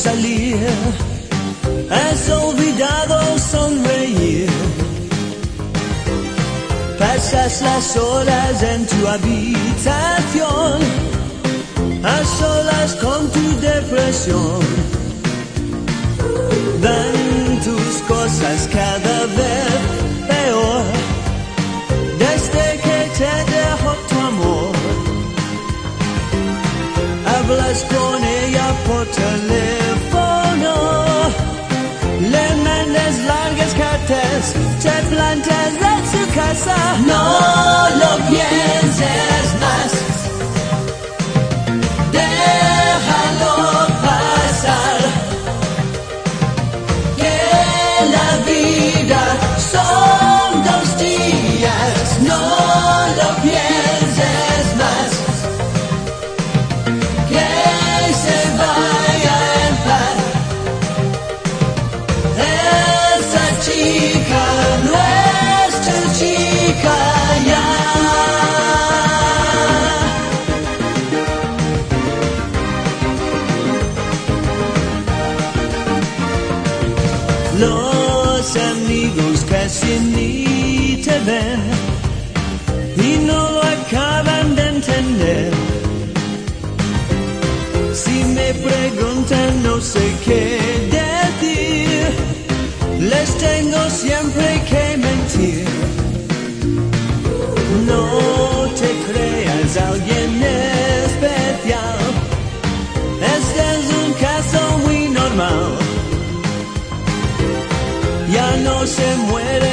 salir. Has olvidado sonreír. Pasas las horas en tu habitación. A solas con tu depresión. Dan tus cosas cada vez peor. Desde que te dejó tu amor. Hablas con ella por teléfono. Te plantas en su casa. No lo pienses Los amigos casi ni te ven y no lo acaban de entender. Si me preguntan no sé qué decir, les tengo siempre que mentir. No te creas alguien especial, se muere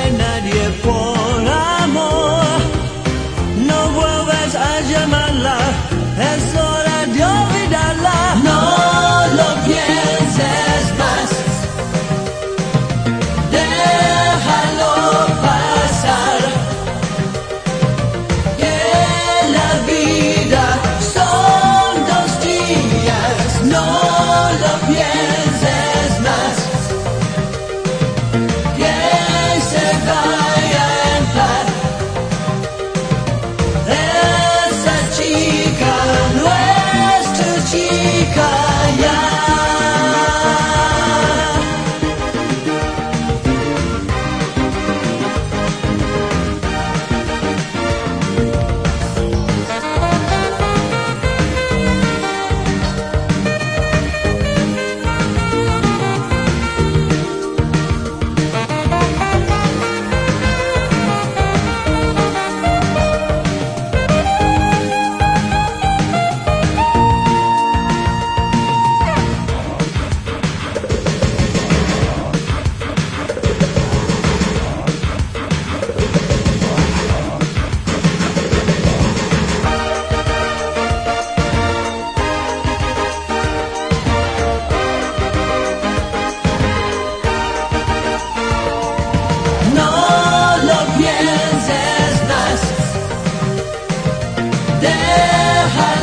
terra.